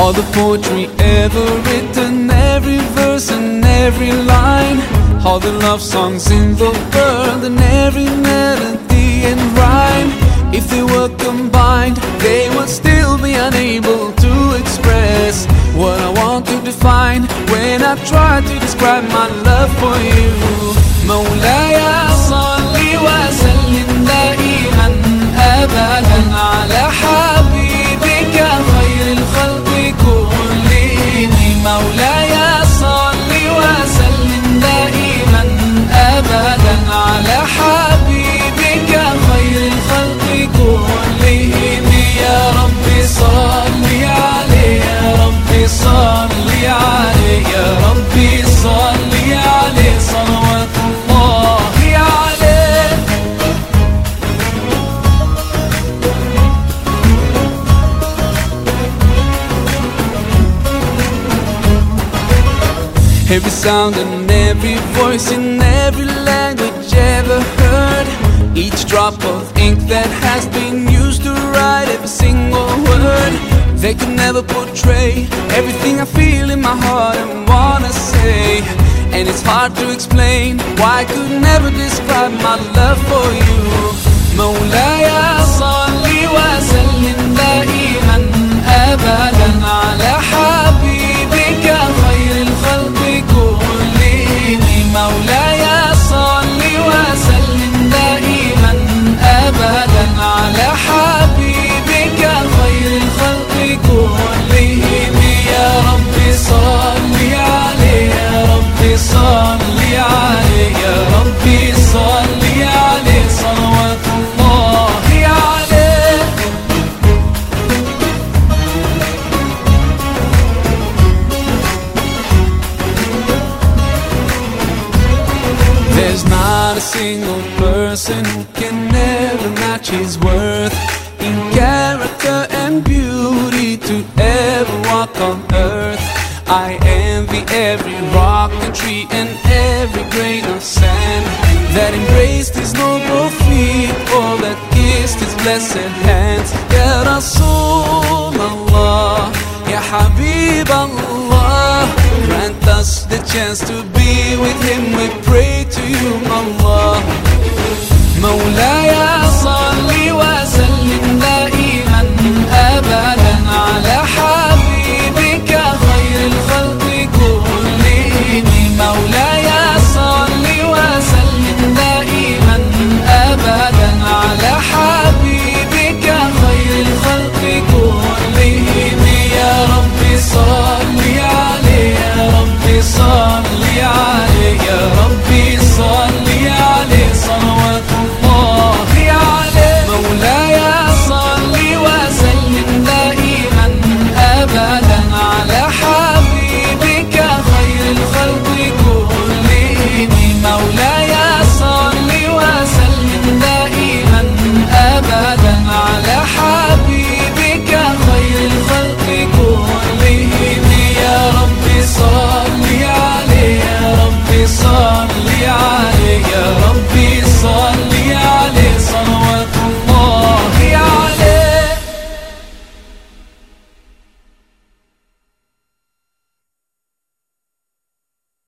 All the poetry ever written, every verse and every line. All the love songs in the world and every melody and rhyme. If they were combined, they would still be unable to express what I want to define when I try to describe my love for you. مولاي صل وسلم دائما ابدا Every sound and every voice in every language ever heard. Each drop of ink that has been used to write every single word. They could never portray everything I feel in my heart and wanna say. And it's hard to explain why I could never describe my love for you. مولاي صل single person who can never match his worth in character and beauty to ever walk on earth. I envy every rock and tree and every grain of sand that embraced his noble feet, or that kissed his blessed hands. Ya Rasul Allah, Ya Habib Allah, grant us the chance to be with him. We pray to you, my Lord. yeah.